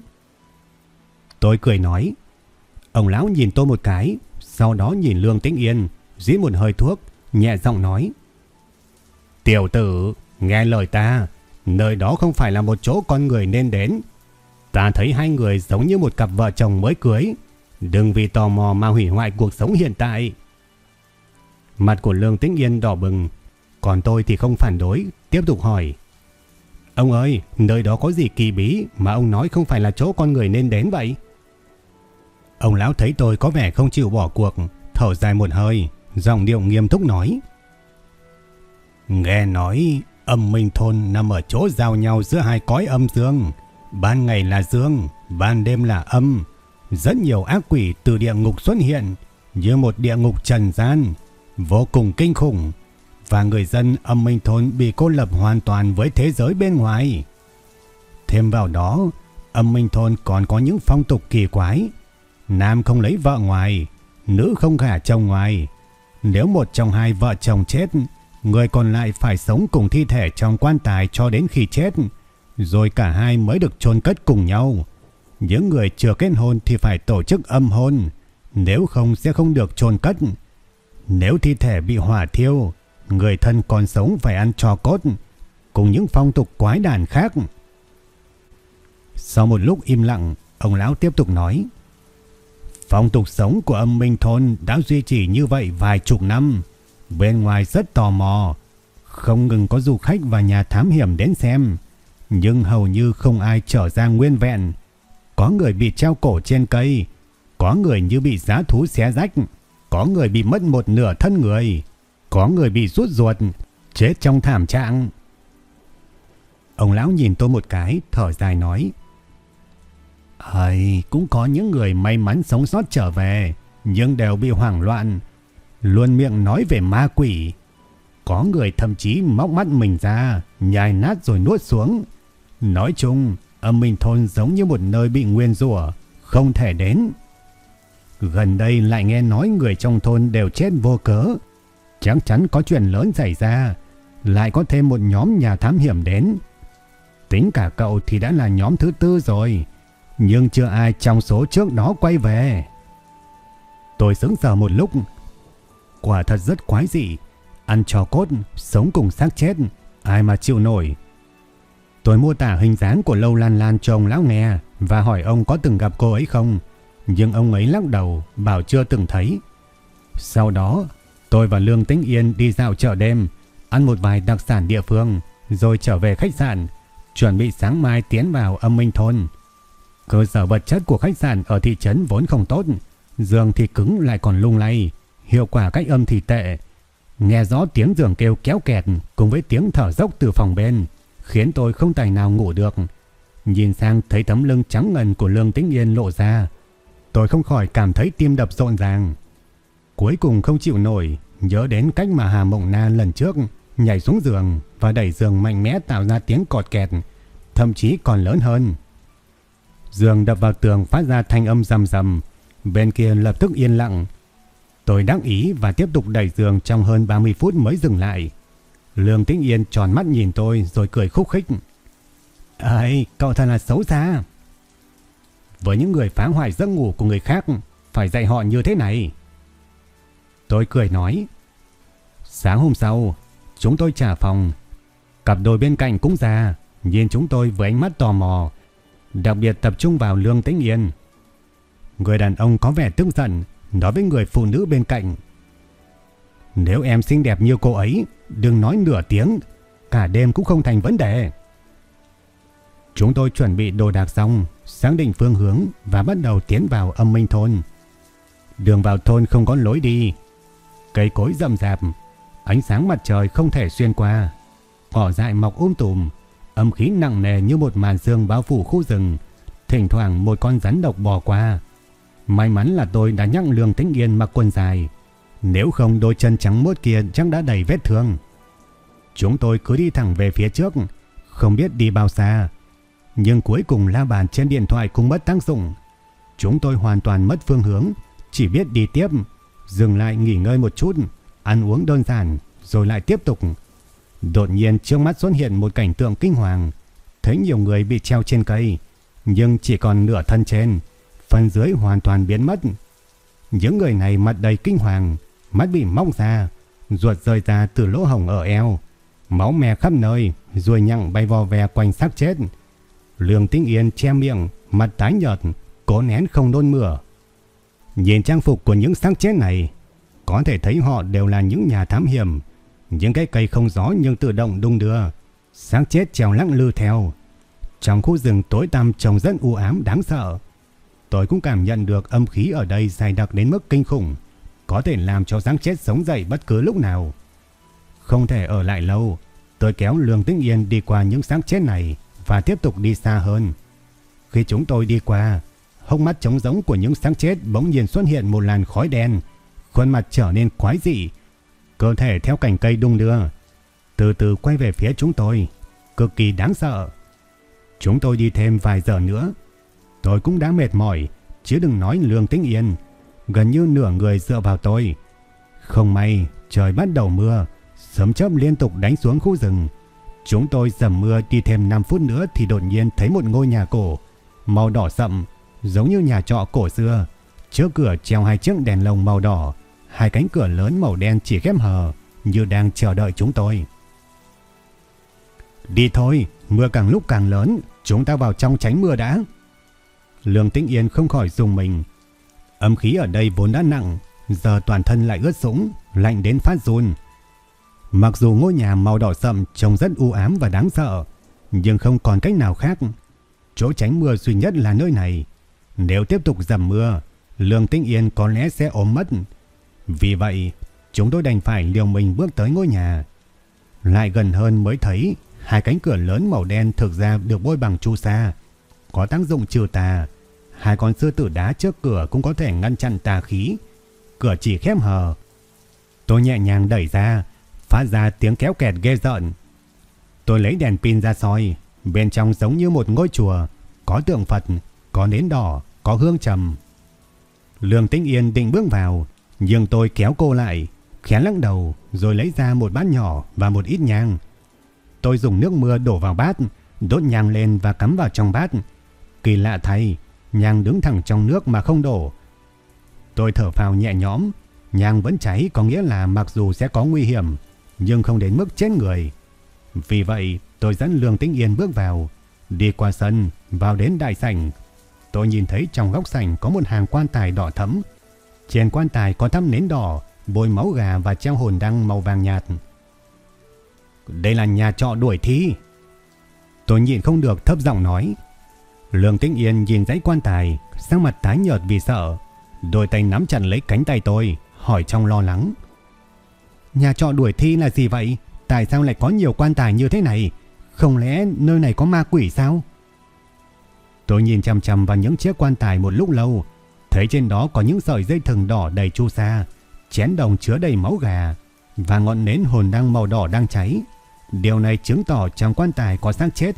Tôi cười nói. Ông lão nhìn tôi một cái. Sau đó nhìn Lương Tĩnh Yên. Dĩ một hơi thuốc. Nhẹ giọng nói. Tiểu tử, nghe lời ta. Nơi đó không phải là một chỗ con người nên đến. Ta thấy hai người giống như một cặp vợ chồng mới cưới. Đừng vì tò mò mà hủy hoại cuộc sống hiện tại. Mặt của Lương Tĩnh Yên đỏ bừng. Còn tôi thì không phản đối. Tiếp tục hỏi. Ông ơi, nơi đó có gì kỳ bí mà ông nói không phải là chỗ con người nên đến vậy? Ông lão thấy tôi có vẻ không chịu bỏ cuộc. Thở dài một hơi. Giọng điệu nghiêm túc nói. Nghe nói âm minh thôn nằm ở chỗ giao nhau giữa hai cõi âm dương. Ban ngày là dương, ban đêm là âm. Rất nhiều ác quỷ từ địa ngục xuất hiện như một địa ngục trần gian, vô cùng kinh khủng. Và người dân âm minh thôn bị cô lập hoàn toàn với thế giới bên ngoài. Thêm vào đó, âm minh thôn còn có những phong tục kỳ quái. Nam không lấy vợ ngoài, nữ không gả chồng ngoài. Nếu một trong hai vợ chồng chết, người còn lại phải sống cùng thi thể trong quan tài cho đến khi chết rồi cả hai mới được chôn cất cùng nhau. Những người chưa kết hôn thì phải tổ chức âm hôn, nếu không sẽ không được chôn cất. Nếu thi thể bị hỏa thiêu, người thân còn sống phải ăn trò cốt, cùng những phong tục quái đản khác. Sau một lúc im lặng, ông lão tiếp tục nói. Phong tục sống của âm minh thôn đã duy trì như vậy vài chục năm. Bên ngoài rất tò mò, không ngừng có du khách và nhà thám hiểm đến xem nhưng hầu như không ai trở ra nguyên vẹn. Có người bị treo cổ trên cây, có người như bị giá thú xé rách, có người bị mất một nửa thân người, có người bị rút ruột, chết trong thảm trạng. Ông lão nhìn tôi một cái, thở dài nói. Ây, cũng có những người may mắn sống sót trở về, nhưng đều bị hoảng loạn, luôn miệng nói về ma quỷ. Có người thậm chí móc mắt mình ra, nhai nát rồi nuốt xuống, Nói chung, âm minh thôn giống như một nơi bị nguyên rủa, không thể đến. Gần đây lại nghe nói người trong thôn đều chết vô cớ. Chắc chắn có chuyện lớn xảy ra. Lại có thêm một nhóm nhà thám hiểm đến. Tính cả cậu thì đã là nhóm thứ tư rồi. Nhưng chưa ai trong số trước đó quay về. Tôi sững sờ một lúc. Quả thật rất quái dị. Ăn trò cốt, sống cùng xác chết. Ai mà chịu nổi. Tôi mô tả hình dáng của Lâu Lan Lan cho ông lão nghe và hỏi ông có từng gặp cô ấy không. Nhưng ông ấy lắc đầu, bảo chưa từng thấy. Sau đó, tôi và Lương Tĩnh Yên đi dạo chợ đêm, ăn một vài đặc sản địa phương, rồi trở về khách sạn, chuẩn bị sáng mai tiến vào âm minh thôn. Cơ sở vật chất của khách sạn ở thị trấn vốn không tốt, giường thì cứng lại còn lung lay, hiệu quả cách âm thì tệ. Nghe rõ tiếng giường kêu kéo kẹt cùng với tiếng thở dốc từ phòng bên, khiến tôi không tài nào ngủ được. Nhìn sang thấy tấm lưng trắng ngần của Lương Tĩnh Yên lộ ra, tôi không khỏi cảm thấy tim đập rộn ràng. Cuối cùng không chịu nổi, nhớ đến cách mà Hà Mộng Na lần trước nhảy xuống giường và đẩy giường mạnh mẽ tạo ra tiếng cọt kẹt, thậm chí còn lớn hơn. Giường đập vào tường phát ra thanh âm rầm rầm, bên kia lập tức yên lặng. Tôi đắc ý và tiếp tục đẩy giường trong hơn 30 phút mới dừng lại. Lương Tĩnh Yên tròn mắt nhìn tôi rồi cười khúc khích. Ây, cậu thật là xấu xa. Với những người phá hoại giấc ngủ của người khác, phải dạy họ như thế này. Tôi cười nói. Sáng hôm sau, chúng tôi trả phòng. Cặp đôi bên cạnh cũng ra, nhìn chúng tôi với ánh mắt tò mò, đặc biệt tập trung vào Lương Tĩnh Yên. Người đàn ông có vẻ tức giận, nói với người phụ nữ bên cạnh. Nếu em xinh đẹp như cô ấy, đừng nói nửa tiếng, cả đêm cũng không thành vấn đề. Chúng tôi chuẩn bị đồ đạc xong, xác định phương hướng và bắt đầu tiến vào âm minh thôn. Đường vào thôn không có lối đi. Cây cối rậm rạp, ánh sáng mặt trời không thể xuyên qua. Cỏ dại mọc um tùm, âm khí nặng nề như một màn sương bao phủ khu rừng. Thỉnh thoảng một con rắn độc bò qua. May mắn là tôi đã nhắc Lương Tĩnh Yên mặc quần dài. Nếu không đôi chân trắng mốt kia chắc đã đầy vết thương. Chúng tôi cứ đi thẳng về phía trước, không biết đi bao xa. Nhưng cuối cùng la bàn trên điện thoại cũng mất tác dụng. Chúng tôi hoàn toàn mất phương hướng, chỉ biết đi tiếp, dừng lại nghỉ ngơi một chút, ăn uống đơn giản, rồi lại tiếp tục. Đột nhiên trước mắt xuất hiện một cảnh tượng kinh hoàng, thấy nhiều người bị treo trên cây, nhưng chỉ còn nửa thân trên, phần dưới hoàn toàn biến mất. Những người này mặt đầy kinh hoàng, mắt bị móc ra, ruột rơi ra từ lỗ hồng ở eo, máu me khắp nơi, ruồi nhặng bay vò ve quanh xác chết. Lương Tĩnh Yên che miệng, mặt tái nhợt, cố nén không nôn mửa. Nhìn trang phục của những xác chết này, có thể thấy họ đều là những nhà thám hiểm, những cái cây không gió nhưng tự động đung đưa, xác chết trèo lắc lư theo. Trong khu rừng tối tăm trông rất u ám đáng sợ. Tôi cũng cảm nhận được âm khí ở đây dày đặc đến mức kinh khủng, có thể làm cho xác chết sống dậy bất cứ lúc nào. Không thể ở lại lâu, tôi kéo Lương Tĩnh Yên đi qua những xác chết này và tiếp tục đi xa hơn. Khi chúng tôi đi qua, hốc mắt trống rỗng của những xác chết bỗng nhiên xuất hiện một làn khói đen, khuôn mặt trở nên quái dị, cơ thể theo cành cây đung đưa, từ từ quay về phía chúng tôi, cực kỳ đáng sợ. Chúng tôi đi thêm vài giờ nữa, tôi cũng đã mệt mỏi, chứ đừng nói Lương Tĩnh Yên, gần như nửa người dựa vào tôi. Không may, trời bắt đầu mưa, sấm chớp liên tục đánh xuống khu rừng. Chúng tôi dầm mưa đi thêm 5 phút nữa thì đột nhiên thấy một ngôi nhà cổ, màu đỏ sậm, giống như nhà trọ cổ xưa. Trước cửa treo hai chiếc đèn lồng màu đỏ, hai cánh cửa lớn màu đen chỉ khép hờ, như đang chờ đợi chúng tôi. Đi thôi, mưa càng lúc càng lớn, chúng ta vào trong tránh mưa đã. Lương Tĩnh Yên không khỏi dùng mình. Âm khí ở đây vốn đã nặng, giờ toàn thân lại ướt sũng, lạnh đến phát run. Mặc dù ngôi nhà màu đỏ sậm trông rất u ám và đáng sợ, nhưng không còn cách nào khác. Chỗ tránh mưa duy nhất là nơi này. Nếu tiếp tục dầm mưa, Lương Tĩnh Yên có lẽ sẽ ốm mất. Vì vậy, chúng tôi đành phải liều mình bước tới ngôi nhà. Lại gần hơn mới thấy hai cánh cửa lớn màu đen thực ra được bôi bằng chu sa, có tác dụng trừ tà. Hai con sư tử đá trước cửa cũng có thể ngăn chặn tà khí. Cửa chỉ khép hờ. Tôi nhẹ nhàng đẩy ra, phát ra tiếng kéo kẹt ghê rợn. Tôi lấy đèn pin ra soi, bên trong giống như một ngôi chùa, có tượng Phật, có nến đỏ, có hương trầm. Lương Tĩnh Yên định bước vào, nhưng tôi kéo cô lại, khẽ lắc đầu rồi lấy ra một bát nhỏ và một ít nhang. Tôi dùng nước mưa đổ vào bát, đốt nhang lên và cắm vào trong bát. Kỳ lạ thay, nhang đứng thẳng trong nước mà không đổ. Tôi thở phào nhẹ nhõm, nhang vẫn cháy có nghĩa là mặc dù sẽ có nguy hiểm, nhưng không đến mức chết người. Vì vậy tôi dẫn Lương Tĩnh Yên bước vào, đi qua sân, vào đến đại sảnh. Tôi nhìn thấy trong góc sảnh có một hàng quan tài đỏ thẫm. Trên quan tài có thăm nến đỏ, bôi máu gà và treo hồn đăng màu vàng nhạt. Đây là nhà trọ đuổi thi. Tôi nhịn không được thấp giọng nói. Lương Tĩnh Yên nhìn dãy quan tài, sang mặt tái nhợt vì sợ. Đôi tay nắm chặt lấy cánh tay tôi, hỏi trong lo lắng. Nhà trọ đuổi thi là gì vậy? Tại sao lại có nhiều quan tài như thế này? Không lẽ nơi này có ma quỷ sao? Tôi nhìn chăm chăm vào những chiếc quan tài một lúc lâu, thấy trên đó có những sợi dây thừng đỏ đầy chu sa, chén đồng chứa đầy máu gà và ngọn nến hồn đăng màu đỏ đang cháy. Điều này chứng tỏ trong quan tài có xác chết.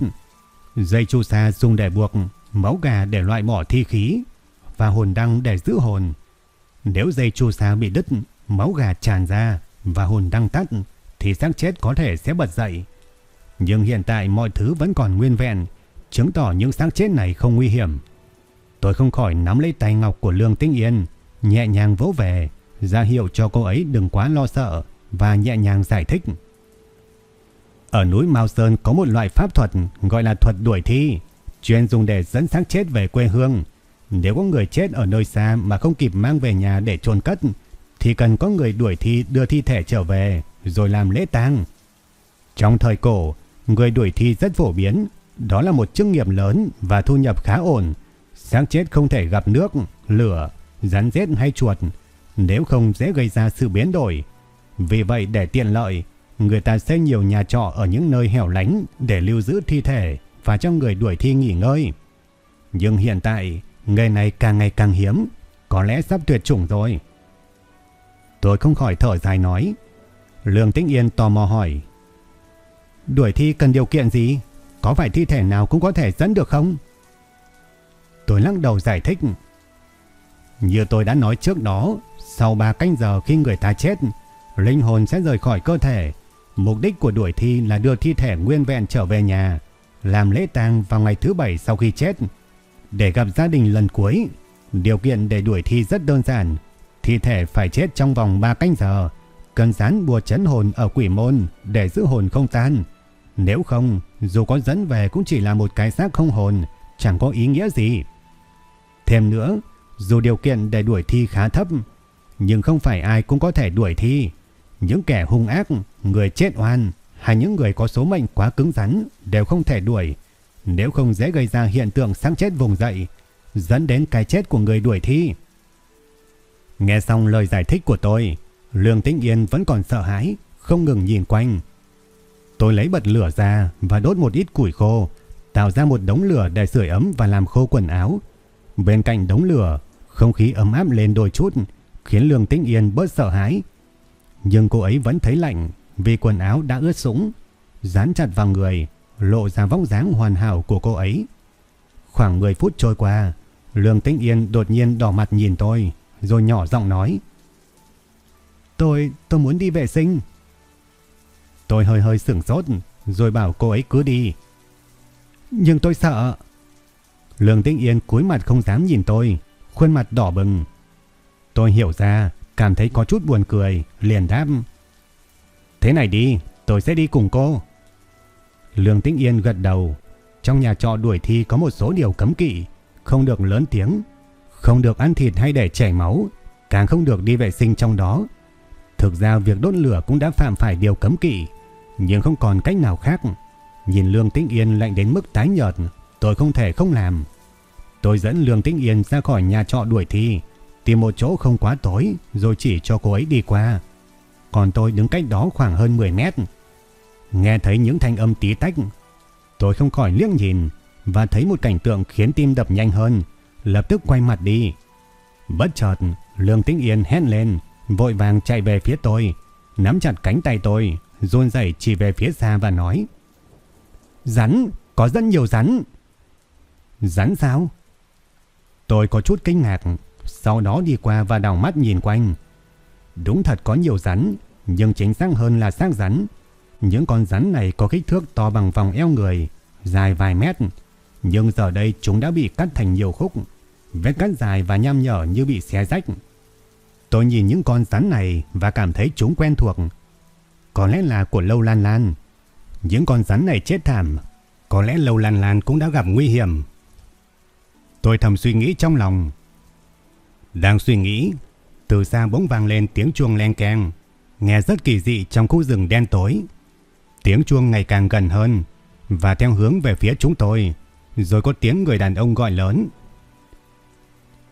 Dây chu sa dùng để buộc, máu gà để loại bỏ thi khí và hồn đăng để giữ hồn. Nếu dây chu sa bị đứt, máu gà tràn ra và hồn đăng tắt thì xác chết có thể sẽ bật dậy. Nhưng hiện tại mọi thứ vẫn còn nguyên vẹn, chứng tỏ những xác chết này không nguy hiểm. Tôi không khỏi nắm lấy tay ngọc của Lương Tĩnh Yên, nhẹ nhàng vỗ về, ra hiệu cho cô ấy đừng quá lo sợ và nhẹ nhàng giải thích. Ở núi Mao Sơn có một loại pháp thuật gọi là thuật đuổi thi, chuyên dùng để dẫn xác chết về quê hương. Nếu có người chết ở nơi xa mà không kịp mang về nhà để chôn cất, thì cần có người đuổi thi đưa thi thể trở về rồi làm lễ tang. Trong thời cổ, người đuổi thi rất phổ biến, đó là một chức nghiệp lớn và thu nhập khá ổn. Xác chết không thể gặp nước, lửa, rắn rết hay chuột, nếu không dễ gây ra sự biến đổi. Vì vậy để tiện lợi, người ta xây nhiều nhà trọ ở những nơi hẻo lánh để lưu giữ thi thể và cho người đuổi thi nghỉ ngơi. Nhưng hiện tại, nghề này càng ngày càng hiếm, có lẽ sắp tuyệt chủng rồi. Tôi không khỏi thở dài nói. Lương Tĩnh Yên tò mò hỏi. Đuổi thi cần điều kiện gì? Có phải thi thể nào cũng có thể dẫn được không? Tôi lắc đầu giải thích. Như tôi đã nói trước đó, sau 3 canh giờ khi người ta chết, linh hồn sẽ rời khỏi cơ thể. Mục đích của đuổi thi là đưa thi thể nguyên vẹn trở về nhà, làm lễ tang vào ngày thứ bảy sau khi chết. Để gặp gia đình lần cuối, điều kiện để đuổi thi rất đơn giản. Thi thể phải chết trong vòng 3 canh giờ, cần dán bùa chấn hồn ở quỷ môn để giữ hồn không tan. Nếu không, dù có dẫn về cũng chỉ là một cái xác không hồn, chẳng có ý nghĩa gì. Thêm nữa, dù điều kiện để đuổi thi khá thấp, nhưng không phải ai cũng có thể đuổi thi. Những kẻ hung ác, người chết oan hay những người có số mệnh quá cứng rắn đều không thể đuổi. Nếu không dễ gây ra hiện tượng sáng chết vùng dậy, dẫn đến cái chết của người đuổi thi. Nghe xong lời giải thích của tôi, Lương Tĩnh Yên vẫn còn sợ hãi, không ngừng nhìn quanh. Tôi lấy bật lửa ra và đốt một ít củi khô, tạo ra một đống lửa để sưởi ấm và làm khô quần áo. Bên cạnh đống lửa, không khí ấm áp lên đôi chút, khiến Lương Tĩnh Yên bớt sợ hãi. Nhưng cô ấy vẫn thấy lạnh vì quần áo đã ướt sũng, dán chặt vào người, lộ ra vóc dáng hoàn hảo của cô ấy. Khoảng 10 phút trôi qua, Lương Tĩnh Yên đột nhiên đỏ mặt nhìn tôi, rồi nhỏ giọng nói. Tôi, tôi muốn đi vệ sinh. Tôi hơi hơi sửng sốt, rồi bảo cô ấy cứ đi. Nhưng tôi sợ. Lương Tĩnh Yên cúi mặt không dám nhìn tôi, khuôn mặt đỏ bừng. Tôi hiểu ra, cảm thấy có chút buồn cười, liền đáp. Thế này đi, tôi sẽ đi cùng cô. Lương Tĩnh Yên gật đầu. Trong nhà trọ đuổi thi có một số điều cấm kỵ, không được lớn tiếng, không được ăn thịt hay để chảy máu, càng không được đi vệ sinh trong đó. Thực ra việc đốt lửa cũng đã phạm phải điều cấm kỵ, nhưng không còn cách nào khác. Nhìn Lương Tĩnh Yên lạnh đến mức tái nhợt, tôi không thể không làm. Tôi dẫn Lương Tĩnh Yên ra khỏi nhà trọ đuổi thi, tìm một chỗ không quá tối rồi chỉ cho cô ấy đi qua. Còn tôi đứng cách đó khoảng hơn 10 mét. Nghe thấy những thanh âm tí tách, tôi không khỏi liếc nhìn và thấy một cảnh tượng khiến tim đập nhanh hơn, lập tức quay mặt đi. Bất chợt, Lương Tĩnh Yên hét lên, vội vàng chạy về phía tôi, nắm chặt cánh tay tôi, run rẩy chỉ về phía xa và nói: "Rắn, có rất nhiều rắn." "Rắn sao?" Tôi có chút kinh ngạc, sau đó đi qua và đảo mắt nhìn quanh. Đúng thật có nhiều rắn, nhưng chính xác hơn là xác rắn. Những con rắn này có kích thước to bằng vòng eo người, dài vài mét, nhưng giờ đây chúng đã bị cắt thành nhiều khúc, vết cắt dài và nham nhở như bị xé rách. Tôi nhìn những con rắn này và cảm thấy chúng quen thuộc. Có lẽ là của Lâu Lan Lan. những con rắn này chết thảm, có lẽ Lâu Lan Lan cũng đã gặp nguy hiểm. Tôi thầm suy nghĩ trong lòng. Đang suy nghĩ, từ xa bỗng vang lên tiếng chuông len keng, nghe rất kỳ dị trong khu rừng đen tối. Tiếng chuông ngày càng gần hơn và theo hướng về phía chúng tôi, rồi có tiếng người đàn ông gọi lớn.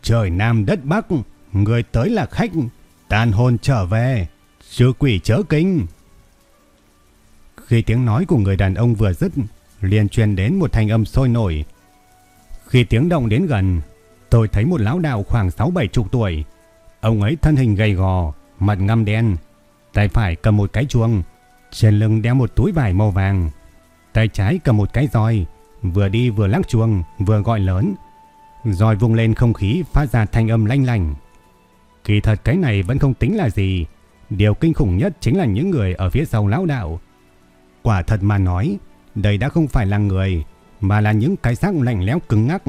Trời Nam đất Bắc, người tới là khách, tàn hồn trở về, sư quỷ chớ kinh. Khi tiếng nói của người đàn ông vừa dứt, liền truyền đến một thanh âm sôi nổi. Khi tiếng động đến gần, tôi thấy một lão đạo khoảng 6-7 chục tuổi. Ông ấy thân hình gầy gò, mặt ngăm đen, tay phải cầm một cái chuông, trên lưng đeo một túi vải màu vàng. Tay trái cầm một cái roi, vừa đi vừa lắc chuông, vừa gọi lớn. Roi vung lên không khí phát ra thanh âm lanh lành. Kỳ thật cái này vẫn không tính là gì. Điều kinh khủng nhất chính là những người ở phía sau lão đạo. Quả thật mà nói, đây đã không phải là người, mà là những cái xác lạnh lẽo cứng ngắc.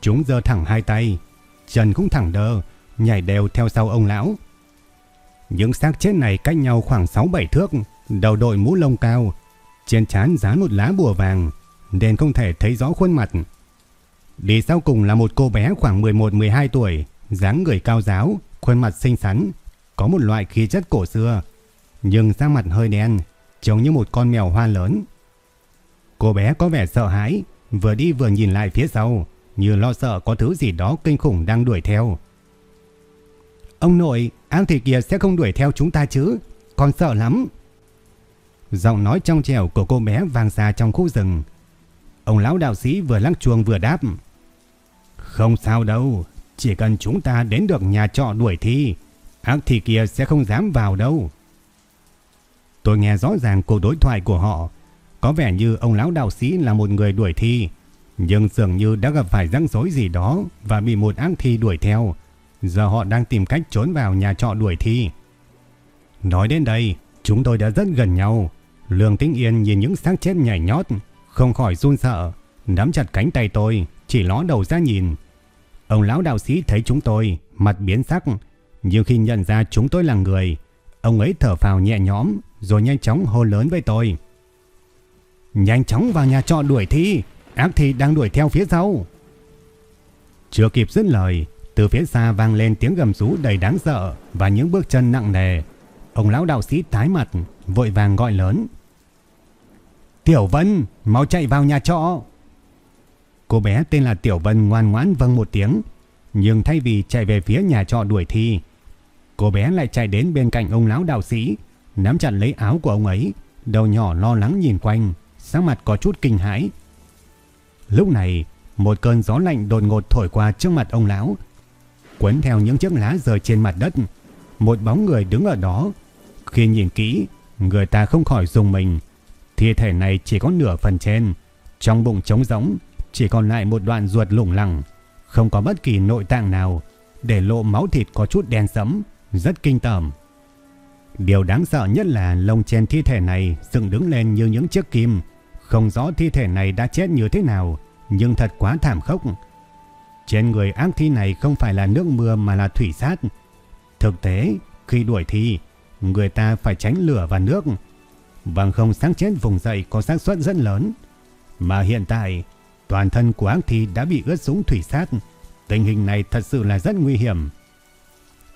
Chúng giơ thẳng hai tay, chân cũng thẳng đơ, nhảy đều theo sau ông lão. Những xác chết này cách nhau khoảng 6-7 thước, đầu đội mũ lông cao, trên trán dán một lá bùa vàng, nên không thể thấy rõ khuôn mặt. Đi sau cùng là một cô bé khoảng 11-12 tuổi, dáng người cao giáo, khuôn mặt xinh xắn, có một loại khí chất cổ xưa, nhưng da mặt hơi đen, trông như một con mèo hoa lớn. Cô bé có vẻ sợ hãi, vừa đi vừa nhìn lại phía sau, như lo sợ có thứ gì đó kinh khủng đang đuổi theo. Ông nội, ác thị kia sẽ không đuổi theo chúng ta chứ, con sợ lắm. Giọng nói trong trẻo của cô bé vang xa trong khu rừng. Ông lão đạo sĩ vừa lắc chuông vừa đáp. Không sao đâu, chỉ cần chúng ta đến được nhà trọ đuổi thi, ác thị kia sẽ không dám vào đâu. Tôi nghe rõ ràng cuộc đối thoại của họ, có vẻ như ông lão đạo sĩ là một người đuổi thi, nhưng dường như đã gặp phải rắc rối gì đó và bị một ác thi đuổi theo. Giờ họ đang tìm cách trốn vào nhà trọ đuổi thi. Nói đến đây, chúng tôi đã rất gần nhau. Lương Tĩnh Yên nhìn những xác chết nhảy nhót, không khỏi run sợ, nắm chặt cánh tay tôi, chỉ ló đầu ra nhìn. Ông lão đạo sĩ thấy chúng tôi, mặt biến sắc, nhưng khi nhận ra chúng tôi là người, ông ấy thở phào nhẹ nhõm, rồi nhanh chóng hô lớn với tôi. Nhanh chóng vào nhà trọ đuổi thi, ác thi đang đuổi theo phía sau. Chưa kịp dứt lời, từ phía xa vang lên tiếng gầm rú đầy đáng sợ và những bước chân nặng nề. Ông lão đạo sĩ tái mặt, vội vàng gọi lớn. Tiểu Vân, mau chạy vào nhà trọ. Cô bé tên là Tiểu Vân ngoan ngoãn vâng một tiếng, nhưng thay vì chạy về phía nhà trọ đuổi thi, cô bé lại chạy đến bên cạnh ông lão đạo sĩ, nắm chặt lấy áo của ông ấy, đầu nhỏ lo lắng nhìn quanh, sắc mặt có chút kinh hãi. Lúc này, một cơn gió lạnh đột ngột thổi qua trước mặt ông lão, cuốn theo những chiếc lá rơi trên mặt đất, một bóng người đứng ở đó. Khi nhìn kỹ, người ta không khỏi dùng mình. Thi thể này chỉ có nửa phần trên, trong bụng trống rỗng, chỉ còn lại một đoạn ruột lủng lẳng, không có bất kỳ nội tạng nào, để lộ máu thịt có chút đen sẫm, rất kinh tởm. Điều đáng sợ nhất là lông trên thi thể này dựng đứng lên như những chiếc kim, không rõ thi thể này đã chết như thế nào, nhưng thật quá thảm khốc. Trên người ác thi này không phải là nước mưa mà là thủy sát. Thực tế, khi đuổi thi, người ta phải tránh lửa và nước, bằng không sáng chết vùng dậy có xác suất rất lớn. Mà hiện tại, toàn thân của ác thi đã bị ướt súng thủy sát, tình hình này thật sự là rất nguy hiểm.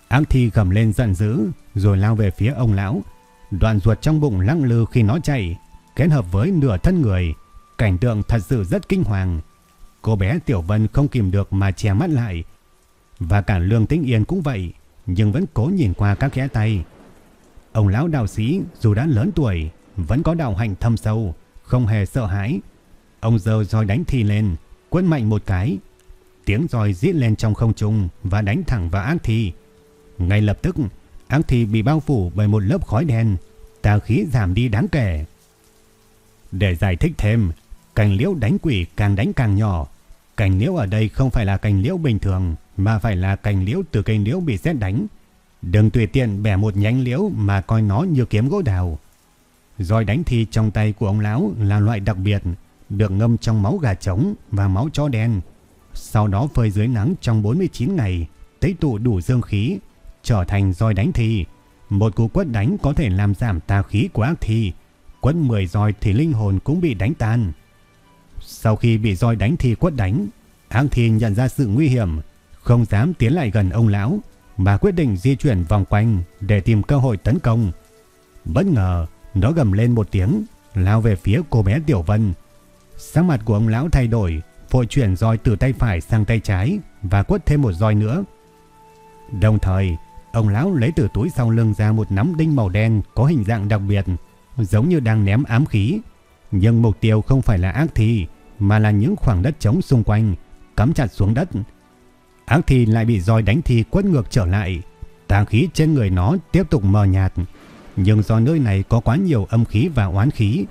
Ác thi gầm lên giận dữ, rồi lao về phía ông lão. Đoạn ruột trong bụng lăng lư khi nó chạy, kết hợp với nửa thân người, cảnh tượng thật sự rất kinh hoàng. Cô bé Tiểu Vân không kìm được mà che mắt lại. Và cả Lương Tĩnh Yên cũng vậy, nhưng vẫn cố nhìn qua các khẽ tay. Ông lão đạo sĩ dù đã lớn tuổi, vẫn có đạo hạnh thâm sâu, không hề sợ hãi. Ông giơ roi đánh thi lên, quấn mạnh một cái. Tiếng roi giết lên trong không trung và đánh thẳng vào ác thi. Ngay lập tức, ác thi bị bao phủ bởi một lớp khói đen, tà khí giảm đi đáng kể. Để giải thích thêm, cành liễu đánh quỷ càng đánh càng nhỏ. Cành liễu ở đây không phải là cành liễu bình thường, mà phải là cành liễu từ cây liễu bị xét đánh. Đừng tùy tiện bẻ một nhánh liễu mà coi nó như kiếm gỗ đào. Roi đánh thi trong tay của ông lão là loại đặc biệt, được ngâm trong máu gà trống và máu chó đen. Sau đó phơi dưới nắng trong 49 ngày, tích tụ đủ dương khí, trở thành roi đánh thi. Một cú quất đánh có thể làm giảm tà khí của ác thi, quất 10 roi thì linh hồn cũng bị đánh tan. Sau khi bị roi đánh thì quất đánh, Áng thiên nhận ra sự nguy hiểm, không dám tiến lại gần ông lão, mà quyết định di chuyển vòng quanh để tìm cơ hội tấn công. Bất ngờ, nó gầm lên một tiếng, lao về phía cô bé Tiểu Vân. Sắc mặt của ông lão thay đổi, vội chuyển roi từ tay phải sang tay trái và quất thêm một roi nữa. Đồng thời, ông lão lấy từ túi sau lưng ra một nắm đinh màu đen có hình dạng đặc biệt, giống như đang ném ám khí. Nhưng mục tiêu không phải là ác thi, mà là những khoảng đất trống xung quanh, cắm chặt xuống đất. Ác thi lại bị roi đánh thi quất ngược trở lại, tà khí trên người nó tiếp tục mờ nhạt, nhưng do nơi này có quá nhiều âm khí và oán khí.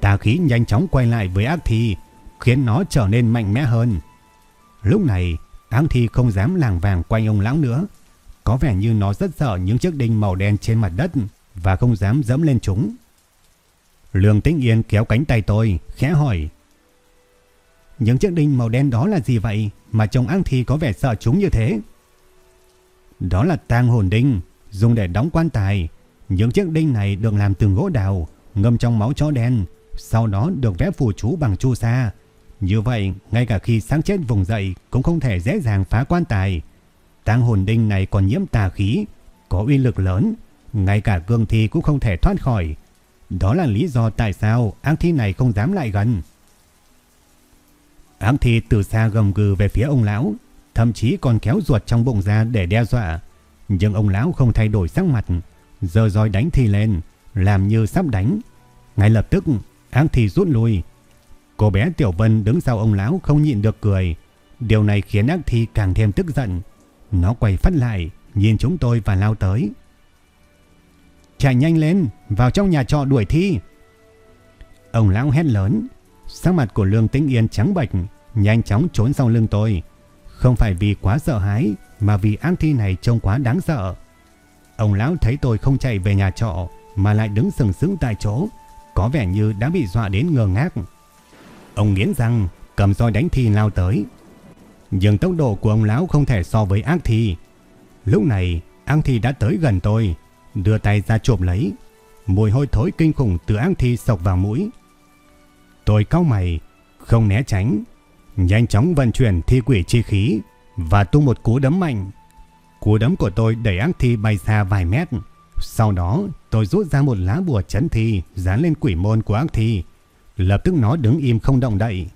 Tà khí nhanh chóng quay lại với ác thi, khiến nó trở nên mạnh mẽ hơn. Lúc này, ác thi không dám làng vàng quanh ông lão nữa, có vẻ như nó rất sợ những chiếc đinh màu đen trên mặt đất và không dám dẫm lên chúng. Lương Tĩnh Yên kéo cánh tay tôi, khẽ hỏi. Những chiếc đinh màu đen đó là gì vậy mà chồng ác thi có vẻ sợ chúng như thế? Đó là tang hồn đinh, dùng để đóng quan tài. Những chiếc đinh này được làm từ gỗ đào, ngâm trong máu chó đen, sau đó được vẽ phù chú bằng chu sa. Như vậy, ngay cả khi sáng chết vùng dậy cũng không thể dễ dàng phá quan tài. Tang hồn đinh này còn nhiễm tà khí, có uy lực lớn, ngay cả cương thi cũng không thể thoát khỏi. Đó là lý do tại sao ác thi này không dám lại gần. Ác thi từ xa gầm gừ về phía ông lão, thậm chí còn kéo ruột trong bụng ra để đe dọa. Nhưng ông lão không thay đổi sắc mặt, giờ roi đánh thi lên, làm như sắp đánh. Ngay lập tức, ác thi rút lui. Cô bé Tiểu Vân đứng sau ông lão không nhịn được cười. Điều này khiến ác thi càng thêm tức giận. Nó quay phát lại, nhìn chúng tôi và lao tới. Chạy nhanh lên, vào trong nhà trọ đuổi thi. Ông lão hét lớn, sắc mặt của Lương Tĩnh Yên trắng bệch, nhanh chóng trốn sau lưng tôi. Không phải vì quá sợ hãi, mà vì ác thi này trông quá đáng sợ. Ông lão thấy tôi không chạy về nhà trọ, mà lại đứng sừng sững tại chỗ, có vẻ như đã bị dọa đến ngơ ngác. Ông nghiến răng, cầm roi đánh thi lao tới. Nhưng tốc độ của ông lão không thể so với ác thi. Lúc này, ác thi đã tới gần tôi, đưa tay ra chộp lấy. Mùi hôi thối kinh khủng từ ác thi sộc vào mũi. Tôi cau mày, không né tránh, nhanh chóng vận chuyển thi quỷ chi khí và tung một cú đấm mạnh. Cú đấm của tôi đẩy ác thi bay xa vài mét. Sau đó, tôi rút ra một lá bùa chấn thi dán lên quỷ môn của ác thi. Lập tức nó đứng im không động đậy.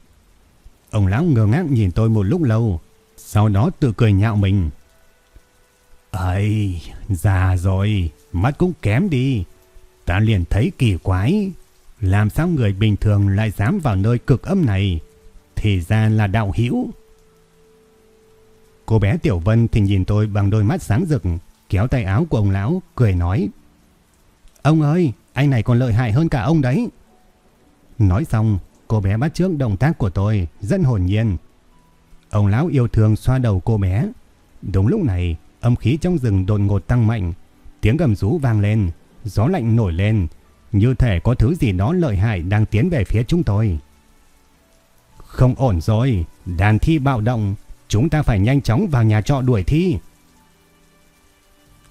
Ông lão ngơ ngác nhìn tôi một lúc lâu, sau đó tự cười nhạo mình. Ây, già rồi, mắt cũng kém đi. Ta liền thấy kỳ quái, làm sao người bình thường lại dám vào nơi cực âm này? Thì ra là đạo hữu. Cô bé Tiểu Vân thì nhìn tôi bằng đôi mắt sáng rực, kéo tay áo của ông lão, cười nói. Ông ơi, anh này còn lợi hại hơn cả ông đấy. Nói xong, cô bé bắt trước động tác của tôi, rất hồn nhiên. Ông lão yêu thương xoa đầu cô bé. Đúng lúc này, âm khí trong rừng đột ngột tăng mạnh, tiếng gầm rú vang lên, gió lạnh nổi lên, như thể có thứ gì đó lợi hại đang tiến về phía chúng tôi. Không ổn rồi, đàn thi bạo động, chúng ta phải nhanh chóng vào nhà trọ đuổi thi.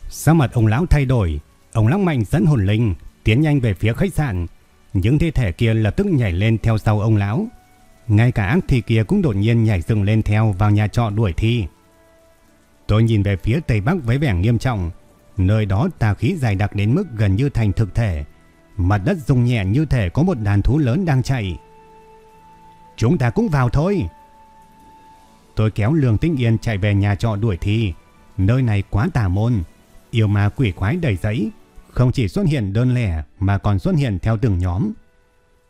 Sao mặt ông lão thay đổi, ông lão mạnh dẫn hồn linh, tiến nhanh về phía khách sạn. Những thi thể kia lập tức nhảy lên theo sau ông lão. Ngay cả ác thi kia cũng đột nhiên nhảy dựng lên theo vào nhà trọ đuổi thi. Tôi nhìn về phía tây bắc với vẻ nghiêm trọng. Nơi đó tà khí dày đặc đến mức gần như thành thực thể. Mặt đất rung nhẹ như thể có một đàn thú lớn đang chạy. Chúng ta cũng vào thôi. Tôi kéo Lương Tĩnh Yên chạy về nhà trọ đuổi thi. Nơi này quá tà môn. Yêu ma quỷ quái đầy giấy. Không chỉ xuất hiện đơn lẻ mà còn xuất hiện theo từng nhóm.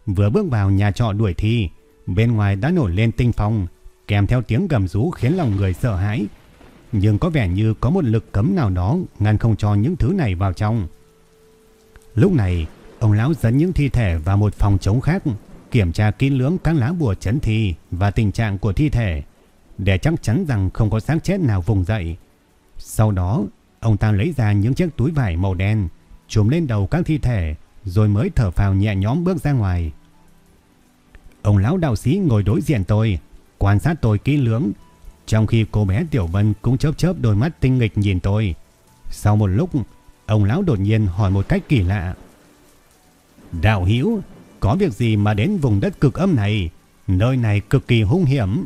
Vừa bước vào nhà trọ đuổi thi, bên ngoài đã nổi lên tinh phong, kèm theo tiếng gầm rú khiến lòng người sợ hãi. Nhưng có vẻ như có một lực cấm nào đó ngăn không cho những thứ này vào trong. Lúc này, ông lão dẫn những thi thể vào một phòng trống khác, kiểm tra kỹ lưỡng các lá bùa chấn thi và tình trạng của thi thể, để chắc chắn rằng không có xác chết nào vùng dậy. Sau đó, ông ta lấy ra những chiếc túi vải màu đen, trùm lên đầu các thi thể, rồi mới thở phào nhẹ nhõm bước ra ngoài. Ông lão đạo sĩ ngồi đối diện tôi, quan sát tôi kỹ lưỡng, trong khi cô bé Tiểu Vân cũng chớp chớp đôi mắt tinh nghịch nhìn tôi. Sau một lúc, ông lão đột nhiên hỏi một cách kỳ lạ. Đạo hữu, có việc gì mà đến vùng đất cực âm này? Nơi này cực kỳ hung hiểm.